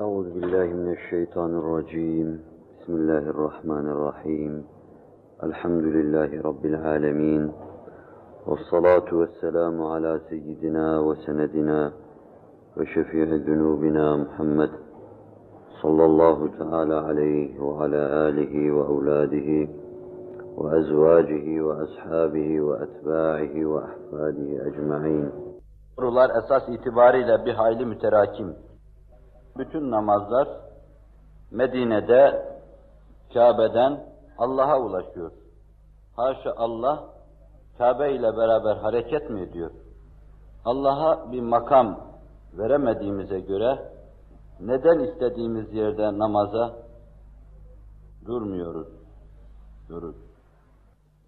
أعوذ بالله من الشيطان الرجيم. بسم الله الرحمن الرحيم. الحمد لله رب العالمين. والصلاة والسلام على سيدنا وسندنا وشفيع ذنوبنا محمد صلى الله تعالى عليه وعلى آله وأولاده وأزواجه وأصحابه وأتباعه وأحفاده أجمعين. Sorular esas itibariyle bir hayli müterakim. Bütün namazlar Medine'de Kabe'den Allah'a ulaşıyor. Haşa Allah Kabe ile beraber hareket mi ediyor? Allah'a bir makam veremediğimize göre neden istediğimiz yerde namaza durmuyoruz? Durur.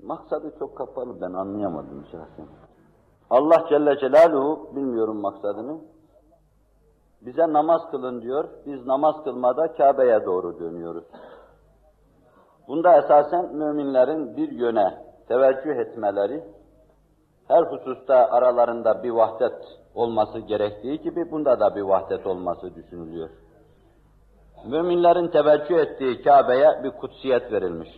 Maksadı çok kapalı ben anlayamadım şahsen. Allah Celle Celaluhu, bilmiyorum maksadını, bize namaz kılın diyor, biz namaz kılmada Kabe'ye doğru dönüyoruz. Bunda esasen müminlerin bir yöne teveccüh etmeleri, her hususta aralarında bir vahdet olması gerektiği gibi bunda da bir vahdet olması düşünülüyor. Müminlerin teveccüh ettiği Kabe'ye bir kutsiyet verilmiş.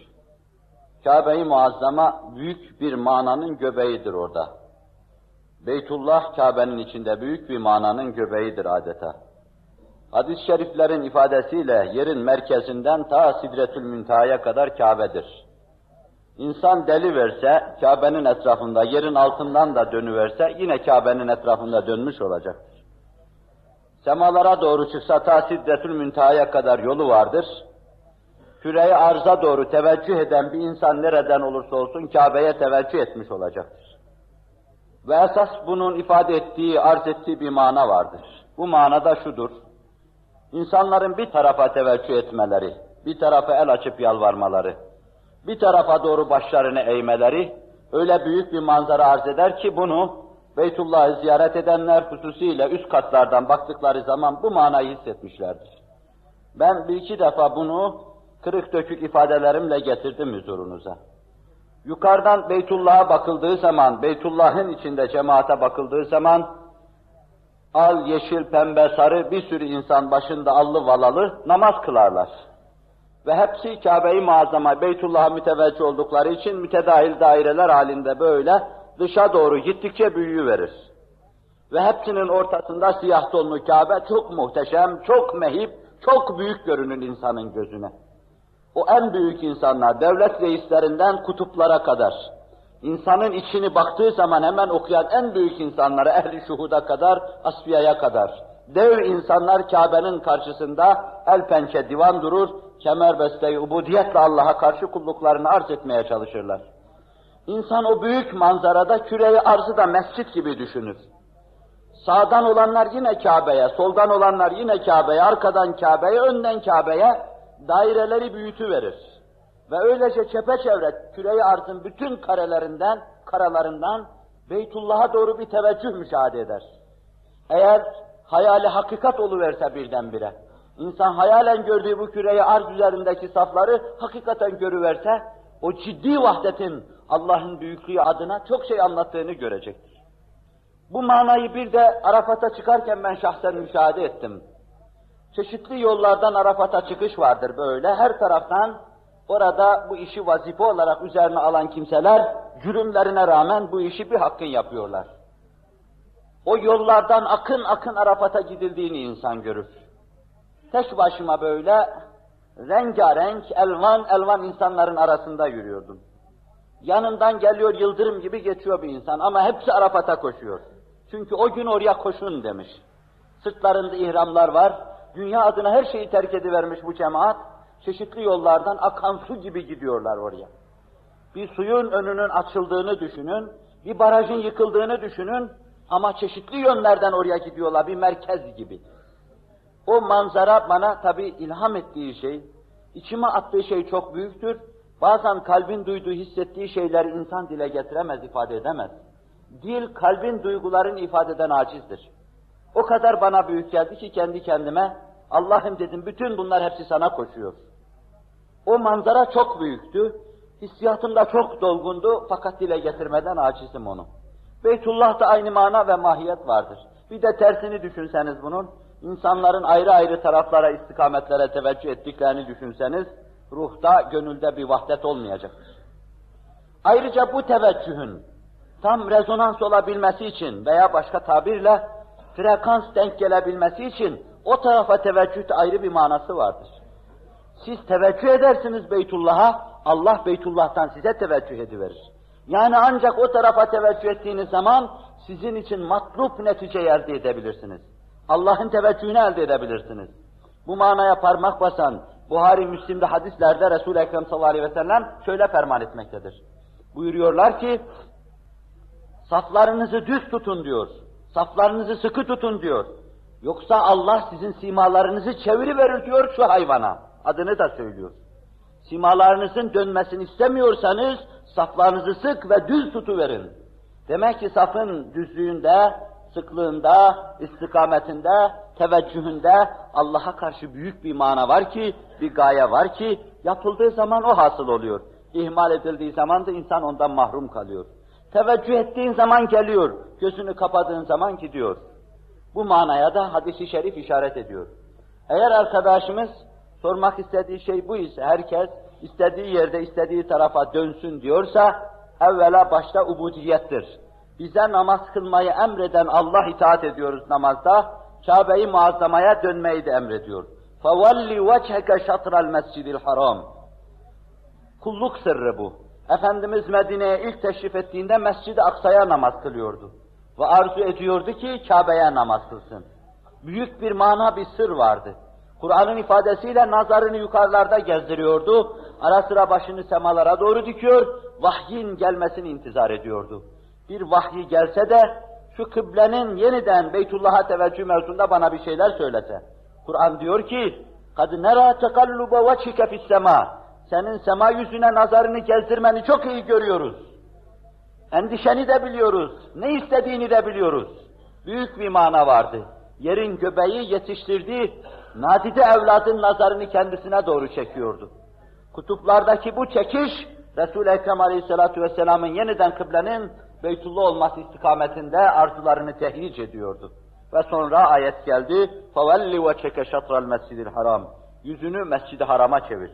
Kabe-i Muazzama büyük bir mananın göbeğidir orada. Beytullah Kabe'nin içinde büyük bir mananın göbeğidir adeta. Hadis-i şeriflerin ifadesiyle yerin merkezinden ta Sidretül Münteha'ya kadar Kabe'dir. İnsan deli verse, Kabe'nin etrafında, yerin altından da dönüverse, yine Kabe'nin etrafında dönmüş olacaktır. Semalara doğru çıksa ta Sidretül Münteha'ya kadar yolu vardır. Küreyi arza doğru teveccüh eden bir insan nereden olursa olsun Kabe'ye teveccüh etmiş olacaktır. Ve esas bunun ifade ettiği, arz ettiği bir mana vardır. Bu manada şudur. İnsanların bir tarafa teveccüh etmeleri, bir tarafa el açıp yalvarmaları, bir tarafa doğru başlarını eğmeleri öyle büyük bir manzara arz eder ki bunu Beytullah'ı ziyaret edenler hususiyle üst katlardan baktıkları zaman bu manayı hissetmişlerdir. Ben bir iki defa bunu kırık dökük ifadelerimle getirdim huzurunuza. Yukarıdan Beytullah'a bakıldığı zaman, Beytullah'ın içinde cemaate bakıldığı zaman, al, yeşil, pembe, sarı bir sürü insan başında allı valalı namaz kılarlar. Ve hepsi Kabe-i Muazzama, Beytullah'a müteveccih oldukları için mütedahil daireler halinde böyle dışa doğru gittikçe büyüyü verir. Ve hepsinin ortasında siyah tonlu Kabe çok muhteşem, çok mehip, çok büyük görünür insanın gözüne. O en büyük insanlar, devlet reislerinden kutuplara kadar, insanın içini baktığı zaman hemen okuyan en büyük insanlara, ehli şuhuda kadar, asfiyaya kadar, dev insanlar Kabe'nin karşısında el pençe divan durur, kemer beste ubudiyetle Allah'a karşı kulluklarını arz etmeye çalışırlar. İnsan o büyük manzarada küreyi arzı da mescit gibi düşünür. Sağdan olanlar yine Kabe'ye, soldan olanlar yine Kabe'ye, arkadan Kabe'ye, önden Kabe'ye, daireleri büyütü verir. Ve öylece çepeçevre küreyi arzın bütün karelerinden, karalarından Beytullah'a doğru bir teveccüh müşahede eder. Eğer hayali hakikat oluverse birdenbire, insan hayalen gördüğü bu küreyi arz üzerindeki safları hakikaten görüverse, o ciddi vahdetin Allah'ın büyüklüğü adına çok şey anlattığını görecektir. Bu manayı bir de Arafat'a çıkarken ben şahsen müşahede ettim. Çeşitli yollardan Arafat'a çıkış vardır böyle. Her taraftan orada bu işi vazife olarak üzerine alan kimseler cürümlerine rağmen bu işi bir hakkın yapıyorlar. O yollardan akın akın Arafat'a gidildiğini insan görür. Tek başıma böyle rengarenk, elvan elvan insanların arasında yürüyordum. Yanından geliyor yıldırım gibi geçiyor bir insan ama hepsi Arafat'a koşuyor. Çünkü o gün oraya koşun demiş. Sırtlarında ihramlar var, dünya adına her şeyi terk edivermiş bu cemaat, çeşitli yollardan akan su gibi gidiyorlar oraya. Bir suyun önünün açıldığını düşünün, bir barajın yıkıldığını düşünün ama çeşitli yönlerden oraya gidiyorlar, bir merkez gibi. O manzara bana tabi ilham ettiği şey, içime attığı şey çok büyüktür. Bazen kalbin duyduğu, hissettiği şeyleri insan dile getiremez, ifade edemez. Dil, kalbin duygularını ifade eden acizdir. O kadar bana büyük geldi ki kendi kendime, Allah'ım dedim bütün bunlar hepsi sana koşuyor. O manzara çok büyüktü, hissiyatımda çok dolgundu fakat dile getirmeden acizim onu. Beytullah'ta aynı mana ve mahiyet vardır. Bir de tersini düşünseniz bunun, insanların ayrı ayrı taraflara, istikametlere teveccüh ettiklerini düşünseniz, ruhta, gönülde bir vahdet olmayacaktır. Ayrıca bu teveccühün tam rezonans olabilmesi için veya başka tabirle frekans denk gelebilmesi için o tarafa teveccühte ayrı bir manası vardır. Siz teveccüh edersiniz Beytullah'a, Allah Beytullah'tan size teveccüh ediverir. Yani ancak o tarafa teveccüh ettiğiniz zaman sizin için matlup netice elde edebilirsiniz. Allah'ın teveccühünü elde edebilirsiniz. Bu manaya parmak basan Buhari Müslim'de hadislerde Resul-i Ekrem sallallahu aleyhi ve sellem şöyle ferman etmektedir. Buyuruyorlar ki saflarınızı düz tutun diyor. Saflarınızı sıkı tutun diyor. Yoksa Allah sizin simalarınızı çeviriverir diyor şu hayvana. Adını da söylüyor. Simalarınızın dönmesini istemiyorsanız saflarınızı sık ve düz tutuverin. Demek ki safın düzlüğünde, sıklığında, istikametinde, teveccühünde Allah'a karşı büyük bir mana var ki, bir gaye var ki yapıldığı zaman o hasıl oluyor. İhmal edildiği zaman da insan ondan mahrum kalıyor. Teveccüh ettiğin zaman geliyor, gözünü kapadığın zaman gidiyor. Bu manaya da hadisi şerif işaret ediyor. Eğer arkadaşımız sormak istediği şey bu ise herkes istediği yerde istediği tarafa dönsün diyorsa evvela başta ubudiyettir. Bize namaz kılmayı emreden Allah itaat ediyoruz namazda. Kabe-i Muazzama'ya dönmeyi de emrediyor. فَوَلِّ وَجْهَكَ شَطْرَ الْمَسْجِدِ الْحَرَامِ Kulluk sırrı bu. Efendimiz Medine'ye ilk teşrif ettiğinde Mescid-i Aksa'ya namaz kılıyordu. Ve arzu ediyordu ki Kabe'ye namaz kılsın. Büyük bir mana, bir sır vardı. Kur'an'ın ifadesiyle nazarını yukarılarda gezdiriyordu. Ara sıra başını semalara doğru dikiyor, vahyin gelmesini intizar ediyordu. Bir vahyi gelse de şu kıblenin yeniden Beytullah'a teveccüh mevzunda bana bir şeyler söylese. Kur'an diyor ki, قَدْ نَرَى تَقَلُّبَ وَجْهِكَ فِي السَّمَاءِ Senin sema yüzüne nazarını gezdirmeni çok iyi görüyoruz. Endişeni de biliyoruz, ne istediğini de biliyoruz. Büyük bir mana vardı. Yerin göbeği yetiştirdiği nadide evladın nazarını kendisine doğru çekiyordu. Kutuplardaki bu çekiş, Resul-i Ekrem Aleyhisselatü Vesselam'ın yeniden kıblenin Beytullah olması istikametinde arzularını tehric ediyordu. Ve sonra ayet geldi, فَوَلِّ وَچَكَ شَطْرَ الْمَسْجِدِ الْحَرَامِ Yüzünü Mescid-i Haram'a çevir.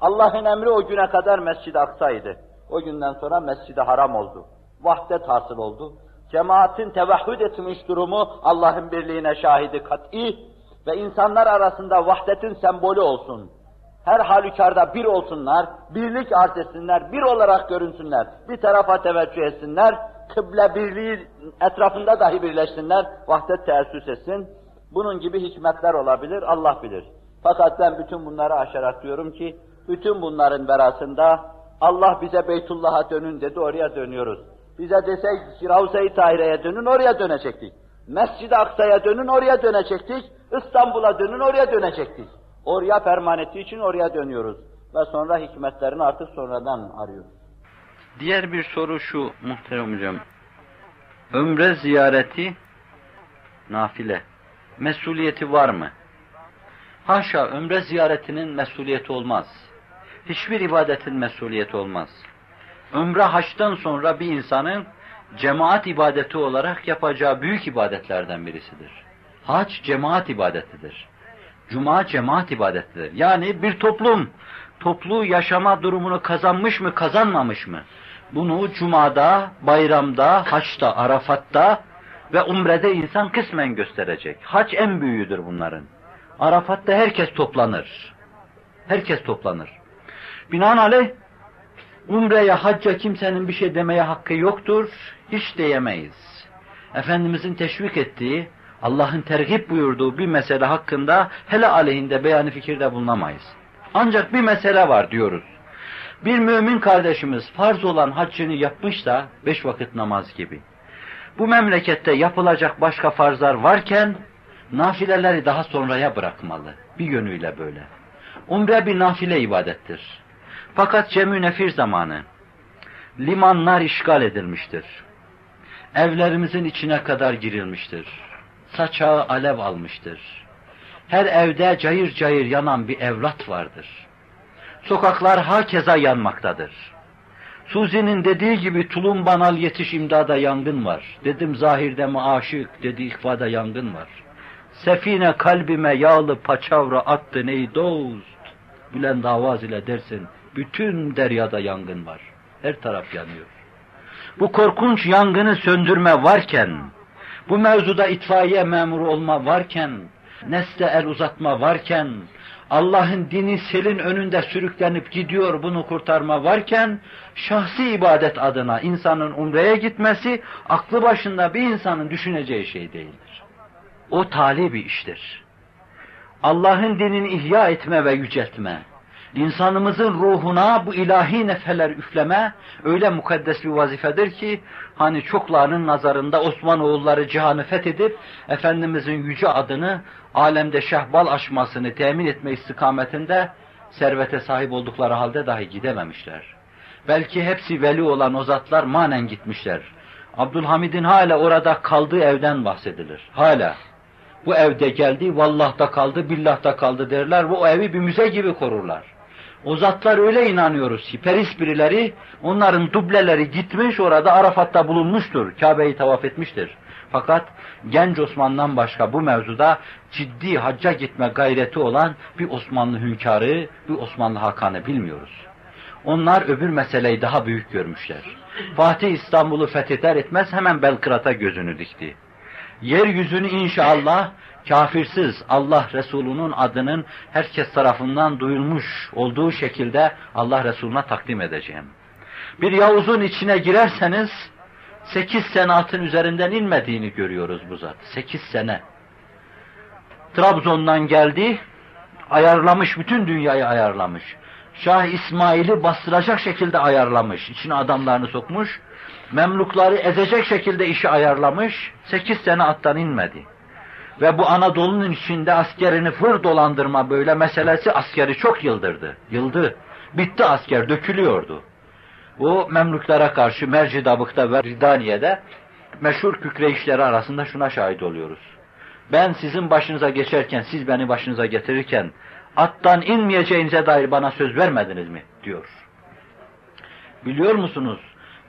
Allah'ın emri o güne kadar Mescid-i Aksa'ydı. O günden sonra Mescid-i Haram oldu. Vahdet hasıl oldu. Cemaatin tevahhüd etmiş durumu Allah'ın birliğine şahidi kat'i ve insanlar arasında vahdetin sembolü olsun. Her halükarda bir olsunlar, birlik arz etsinler, bir olarak görünsünler, bir tarafa teveccüh etsinler, kıble birliği etrafında dahi birleşsinler, vahdet teessüs etsin. Bunun gibi hikmetler olabilir, Allah bilir. Fakat ben bütün bunları aşarak diyorum ki, bütün bunların verasında Allah bize Beytullah'a dönün dedi, oraya dönüyoruz. Bize desek Ravza-i Tahire'ye dönün, oraya dönecektik. Mescid-i Aksa'ya dönün, oraya dönecektik. İstanbul'a dönün, oraya dönecektik. Oraya ferman için oraya dönüyoruz. Ve sonra hikmetlerini artık sonradan arıyoruz. Diğer bir soru şu muhterem hocam. Ömre ziyareti nafile. Mesuliyeti var mı? Haşa ömre ziyaretinin mesuliyeti olmaz. Hiçbir ibadetin mesuliyeti olmaz. Ömre haçtan sonra bir insanın cemaat ibadeti olarak yapacağı büyük ibadetlerden birisidir. Hac cemaat ibadetidir. Cuma cemaat ibadetidir. Yani bir toplum toplu yaşama durumunu kazanmış mı kazanmamış mı? Bunu cumada, bayramda, haçta, arafatta ve umrede insan kısmen gösterecek. Hac en büyüğüdür bunların. Arafat'ta herkes toplanır. Herkes toplanır. Binaenaleyh umreye, hacca kimsenin bir şey demeye hakkı yoktur. Hiç diyemeyiz. Efendimizin teşvik ettiği, Allah'ın tergip buyurduğu bir mesele hakkında hele aleyhinde beyanı fikirde bulunamayız. Ancak bir mesele var diyoruz. Bir mümin kardeşimiz farz olan haccını yapmış da beş vakit namaz gibi. Bu memlekette yapılacak başka farzlar varken nafileleri daha sonraya bırakmalı. Bir yönüyle böyle. Umre bir nafile ibadettir. Fakat cemü nefir zamanı limanlar işgal edilmiştir. Evlerimizin içine kadar girilmiştir. Saçağı alev almıştır. Her evde cayır cayır yanan bir evlat vardır. Sokaklar hakeza yanmaktadır. Suzi'nin dediği gibi tulum banal yetiş imdada yangın var. Dedim zahirde mi aşık, dedi ihvada yangın var. Sefine kalbime yağlı paçavra attın ey dost. Bülent avaz ile dersin, bütün deryada yangın var. Her taraf yanıyor. Bu korkunç yangını söndürme varken, bu mevzuda itfaiye memuru olma varken, nesle el uzatma varken, Allah'ın dini selin önünde sürüklenip gidiyor bunu kurtarma varken, şahsi ibadet adına insanın umreye gitmesi, aklı başında bir insanın düşüneceği şey değildir. O tali bir iştir. Allah'ın dinini ihya etme ve yüceltme, insanımızın ruhuna bu ilahi nefeler üfleme öyle mukaddes bir vazifedir ki hani çoklarının nazarında Osmanoğulları cihanı fethedip Efendimizin yüce adını alemde şehbal aşmasını temin etme istikametinde servete sahip oldukları halde dahi gidememişler. Belki hepsi veli olan o zatlar manen gitmişler. Abdülhamid'in hala orada kaldığı evden bahsedilir. Hala. Bu evde geldi, vallah'ta kaldı, billah'ta kaldı derler ve o evi bir müze gibi korurlar. O zatlar öyle inanıyoruz ki peris birileri, onların dubleleri gitmiş orada Arafat'ta bulunmuştur, Kabe'yi tavaf etmiştir. Fakat genç Osman'dan başka bu mevzuda ciddi hacca gitme gayreti olan bir Osmanlı hünkârı, bir Osmanlı hakanı bilmiyoruz. Onlar öbür meseleyi daha büyük görmüşler. Fatih İstanbul'u fetheder etmez hemen Belgrad'a gözünü dikti. Yeryüzünü inşallah kafirsiz Allah Resulü'nün adının herkes tarafından duyulmuş olduğu şekilde Allah Resulü'ne takdim edeceğim. Bir Yavuz'un içine girerseniz sekiz senatın üzerinden inmediğini görüyoruz bu zat. Sekiz sene. Trabzon'dan geldi, ayarlamış, bütün dünyayı ayarlamış. Şah İsmail'i bastıracak şekilde ayarlamış, içine adamlarını sokmuş, Memlukları ezecek şekilde işi ayarlamış, sekiz sene attan inmedi. Ve bu Anadolu'nun içinde askerini fır dolandırma böyle meselesi askeri çok yıldırdı. Yıldı. Bitti asker, dökülüyordu. Bu Memluklara karşı Mercidabık'ta ve Ridaniye'de meşhur kükreyişleri arasında şuna şahit oluyoruz. Ben sizin başınıza geçerken, siz beni başınıza getirirken attan inmeyeceğinize dair bana söz vermediniz mi? diyor. Biliyor musunuz?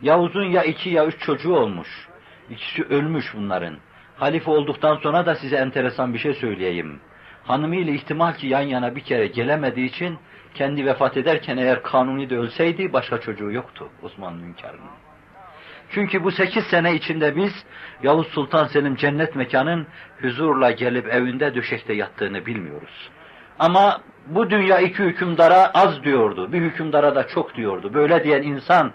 Yavuz'un ya iki ya üç çocuğu olmuş. İkisi ölmüş bunların. Halife olduktan sonra da size enteresan bir şey söyleyeyim. Hanımıyla ihtimal ki yan yana bir kere gelemediği için kendi vefat ederken eğer kanuni de ölseydi başka çocuğu yoktu Osmanlı hünkârının. Çünkü bu sekiz sene içinde biz Yavuz Sultan Selim cennet mekanın huzurla gelip evinde döşekte yattığını bilmiyoruz. Ama bu dünya iki hükümdara az diyordu, bir hükümdara da çok diyordu. Böyle diyen insan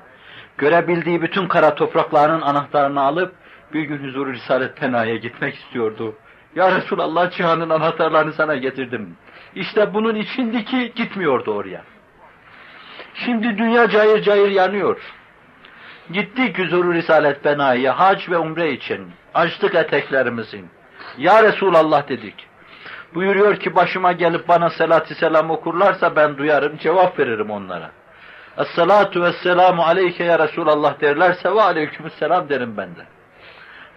görebildiği bütün kara toprakların anahtarını alıp bir gün huzur Risalet Pena'ya gitmek istiyordu. Ya Resulallah cihanın anahtarlarını sana getirdim. İşte bunun içindi ki gitmiyordu oraya. Şimdi dünya cayır cayır yanıyor. Gittik huzur Risalet Pena'ya hac ve umre için. Açtık eteklerimizi. Ya Resulallah dedik. Buyuruyor ki başıma gelip bana selatü selam okurlarsa ben duyarım, cevap veririm onlara. Es-salatu vesselamu aleyke ya Resulallah derlerse ve aleykümselam derim ben de.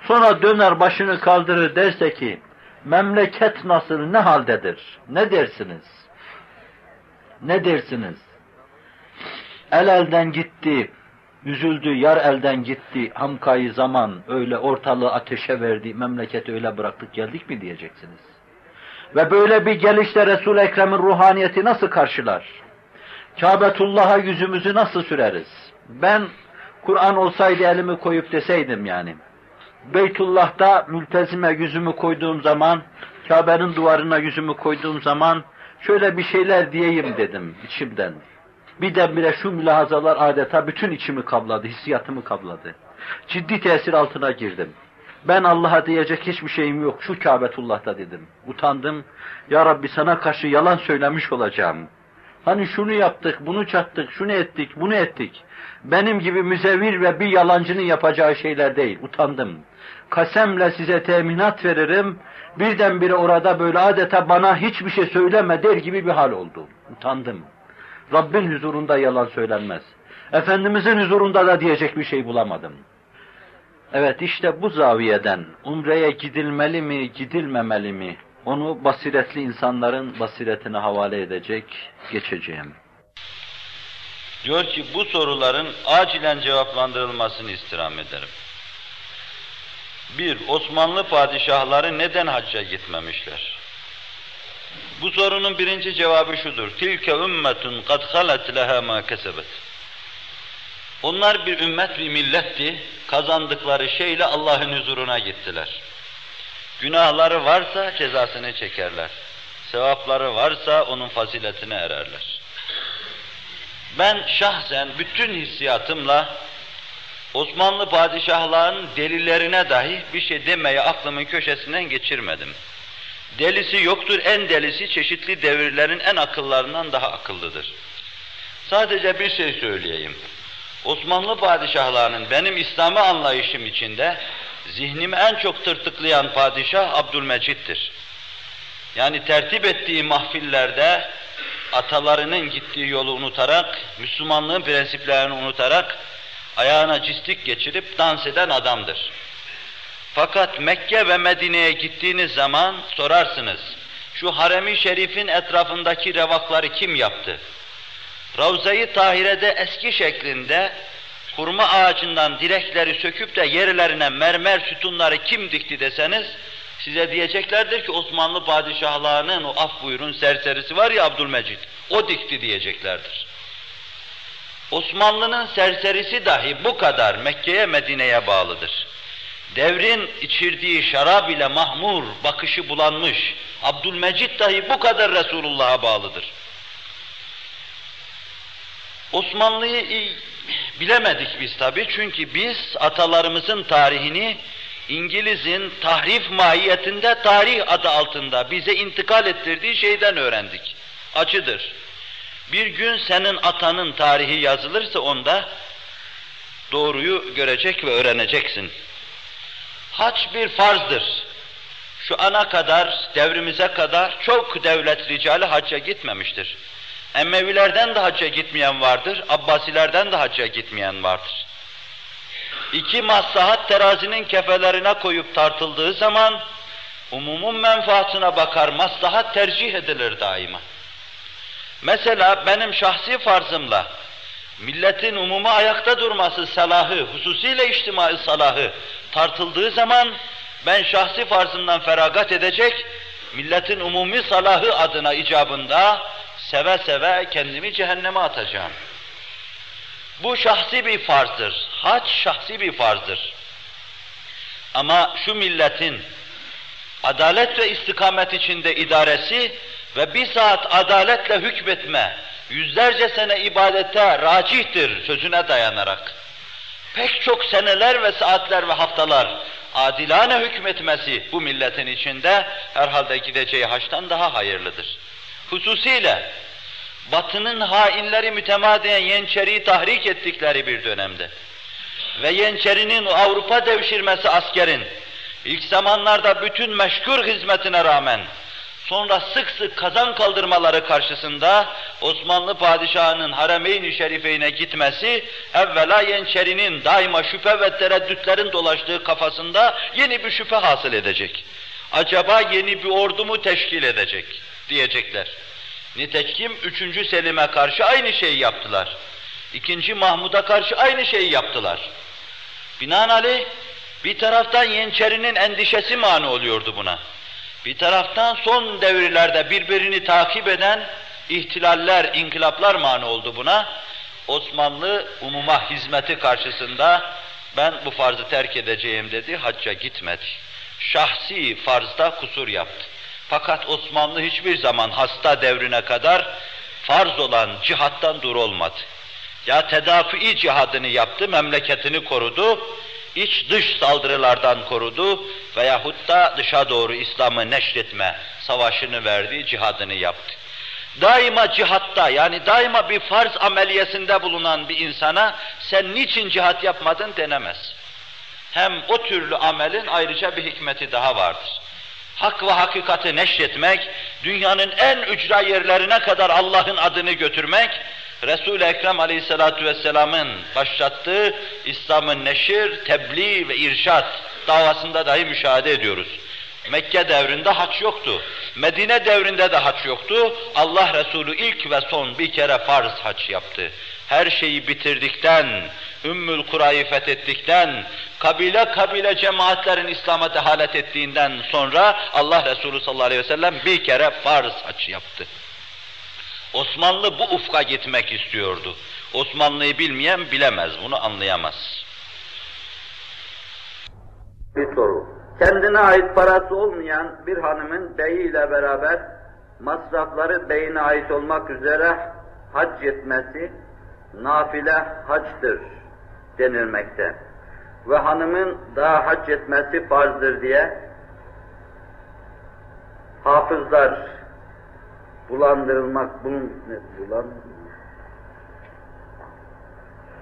Sonra döner başını kaldırır derse ki, memleket nasıl, ne haldedir? Ne dersiniz? Ne dersiniz? El elden gitti, üzüldü, yar elden gitti, hamkayı zaman öyle ortalığı ateşe verdi, memleketi öyle bıraktık geldik mi diyeceksiniz. Ve böyle bir gelişte Resul-i Ekrem'in ruhaniyeti nasıl karşılar? Kâbetullah'a yüzümüzü nasıl süreriz? Ben Kur'an olsaydı elimi koyup deseydim yani. Beytullah'ta mültezime yüzümü koyduğum zaman, Kabe'nin duvarına yüzümü koyduğum zaman şöyle bir şeyler diyeyim dedim içimden. Birdenbire şu mülahazalar adeta bütün içimi kabladı, hissiyatımı kabladı. Ciddi tesir altına girdim. Ben Allah'a diyecek hiçbir şeyim yok, şu Kâbetullah'ta dedim. Utandım, Ya Rabbi sana karşı yalan söylemiş olacağım. Hani şunu yaptık, bunu çattık, şunu ettik, bunu ettik. Benim gibi müzevir ve bir yalancının yapacağı şeyler değil. Utandım. Kasemle size teminat veririm. Birdenbire orada böyle adeta bana hiçbir şey söyleme der gibi bir hal oldu. Utandım. Rabbin huzurunda yalan söylenmez. Efendimizin huzurunda da diyecek bir şey bulamadım. Evet işte bu zaviyeden umreye gidilmeli mi, gidilmemeli mi? Onu basiretli insanların basiretine havale edecek, geçeceğim. Diyor ki bu soruların acilen cevaplandırılmasını istirham ederim. Bir, Osmanlı padişahları neden hacca gitmemişler? Bu sorunun birinci cevabı şudur. Tilke ümmetun kad halet leha ma kesebet. Onlar bir ümmet, bir milletti. Kazandıkları şeyle Allah'ın huzuruna gittiler. Günahları varsa cezasını çekerler. Sevapları varsa onun faziletine ererler. Ben şahsen bütün hissiyatımla Osmanlı padişahlarının delilerine dahi bir şey demeye aklımın köşesinden geçirmedim. Delisi yoktur, en delisi çeşitli devirlerin en akıllarından daha akıllıdır. Sadece bir şey söyleyeyim. Osmanlı padişahlarının benim İslami anlayışım içinde zihnimi en çok tırtıklayan padişah Abdülmecit'tir. Yani tertip ettiği mahfillerde atalarının gittiği yolu unutarak, Müslümanlığın prensiplerini unutarak ayağına cistik geçirip dans eden adamdır. Fakat Mekke ve Medine'ye gittiğiniz zaman sorarsınız, şu haremi şerifin etrafındaki revakları kim yaptı? Ravza-i Tahire'de eski şeklinde hurma ağacından direkleri söküp de yerlerine mermer sütunları kim dikti deseniz, size diyeceklerdir ki Osmanlı padişahlarının o af buyurun serserisi var ya Abdülmecid, o dikti diyeceklerdir. Osmanlı'nın serserisi dahi bu kadar Mekke'ye Medine'ye bağlıdır. Devrin içirdiği şarab ile mahmur, bakışı bulanmış, Abdülmecid dahi bu kadar Resulullah'a bağlıdır. Osmanlı'yı bilemedik biz tabi çünkü biz atalarımızın tarihini İngiliz'in tahrif mahiyetinde tarih adı altında bize intikal ettirdiği şeyden öğrendik. Acıdır. Bir gün senin atanın tarihi yazılırsa onda doğruyu görecek ve öğreneceksin. Haç bir farzdır. Şu ana kadar, devrimize kadar çok devlet ricali hacca gitmemiştir. Emmevilerden de hacca gitmeyen vardır, Abbasilerden de hacca gitmeyen vardır. İki maslahat terazinin kefelerine koyup tartıldığı zaman, umumun menfaatine bakar, maslahat tercih edilir daima. Mesela benim şahsi farzımla, milletin umuma ayakta durması salahı, hususiyle içtimai salahı tartıldığı zaman, ben şahsi farzımdan feragat edecek, milletin umumi salahı adına icabında seve seve kendimi cehenneme atacağım. Bu şahsi bir farzdır. Hac şahsi bir farzdır. Ama şu milletin adalet ve istikamet içinde idaresi ve bir saat adaletle hükmetme, yüzlerce sene ibadete racihtir sözüne dayanarak. Pek çok seneler ve saatler ve haftalar adilane hükmetmesi bu milletin içinde herhalde gideceği haçtan daha hayırlıdır. Hususiyle Batı'nın hainleri mütemadiyen Yeniçeri'yi tahrik ettikleri bir dönemde ve Yeniçeri'nin Avrupa devşirmesi askerin ilk zamanlarda bütün meşgul hizmetine rağmen sonra sık sık kazan kaldırmaları karşısında Osmanlı padişahının Haremeyn-i Şerife'ine gitmesi evvela Yeniçeri'nin daima şüphe ve tereddütlerin dolaştığı kafasında yeni bir şüphe hasıl edecek. Acaba yeni bir ordu mu teşkil edecek diyecekler. Nitekim 3. Selim'e karşı aynı şeyi yaptılar. 2. Mahmud'a karşı aynı şeyi yaptılar. Binaenaleyh bir taraftan Yeniçeri'nin endişesi mani oluyordu buna. Bir taraftan son devirlerde birbirini takip eden ihtilaller, inkılaplar mani oldu buna. Osmanlı umuma hizmeti karşısında ben bu farzı terk edeceğim dedi, hacca gitmedi. Şahsi farzda kusur yaptı. Fakat Osmanlı hiçbir zaman hasta devrine kadar farz olan cihattan dur olmadı. Ya tedafi cihadını yaptı, memleketini korudu, iç dış saldırılardan korudu veyahut da dışa doğru İslam'ı neşretme savaşını verdi, cihadını yaptı. Daima cihatta yani daima bir farz ameliyesinde bulunan bir insana sen niçin cihat yapmadın denemez. Hem o türlü amelin ayrıca bir hikmeti daha vardır hak ve hakikati neşretmek, dünyanın en ücra yerlerine kadar Allah'ın adını götürmek, Resul-i Ekrem aleyhissalatu vesselamın başlattığı İslam'ın neşir, tebliğ ve irşat davasında dahi müşahede ediyoruz. Mekke devrinde haç yoktu. Medine devrinde de haç yoktu. Allah Resulü ilk ve son bir kere farz haç yaptı. Her şeyi bitirdikten, Ümmül Kura'yı fethettikten, kabile kabile cemaatlerin İslam'a dehalet ettiğinden sonra Allah Resulü sallallahu aleyhi ve sellem bir kere farz haç yaptı. Osmanlı bu ufka gitmek istiyordu. Osmanlı'yı bilmeyen bilemez, bunu anlayamaz. Bir soru. Kendine ait parası olmayan bir hanımın beyiyle beraber masrafları beyine ait olmak üzere hac etmesi nafile haçtır denilmekte. Ve hanımın daha hac etmesi farzdır diye hafızlar bulandırılmak, bulun, ne,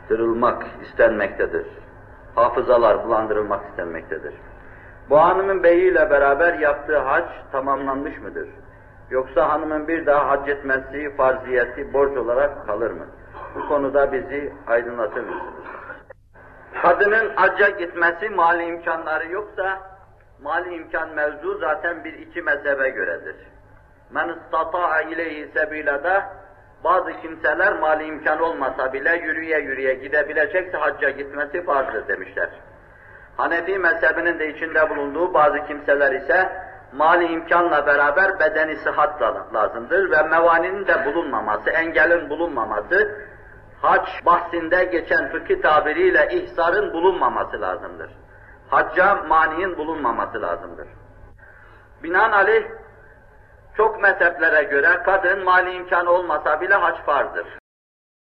bulandırılmak istenmektedir. Hafızalar bulandırılmak istenmektedir. Bu hanımın beyiyle beraber yaptığı hac tamamlanmış mıdır? Yoksa hanımın bir daha hac etmesi farziyeti borç olarak kalır mı? Bu konuda bizi aydınlatır mısınız? Kadının hacca gitmesi mali imkanları yoksa, mali imkan mevzu zaten bir iki mezhebe göredir. Men istata'a ileyhi sebilada bazı kimseler mali imkan olmasa bile yürüye yürüye gidebilecekse hacca gitmesi farzdır demişler. Hanefi mezhebinin de içinde bulunduğu bazı kimseler ise mali imkanla beraber bedeni sıhhat lazımdır ve mevaninin de bulunmaması, engelin bulunmaması, hac bahsinde geçen fıkhi tabiriyle ihsarın bulunmaması lazımdır. Hacca maniin bulunmaması lazımdır. Binaenaleyh çok mezheplere göre kadın mali imkanı olmasa bile hac farzdır.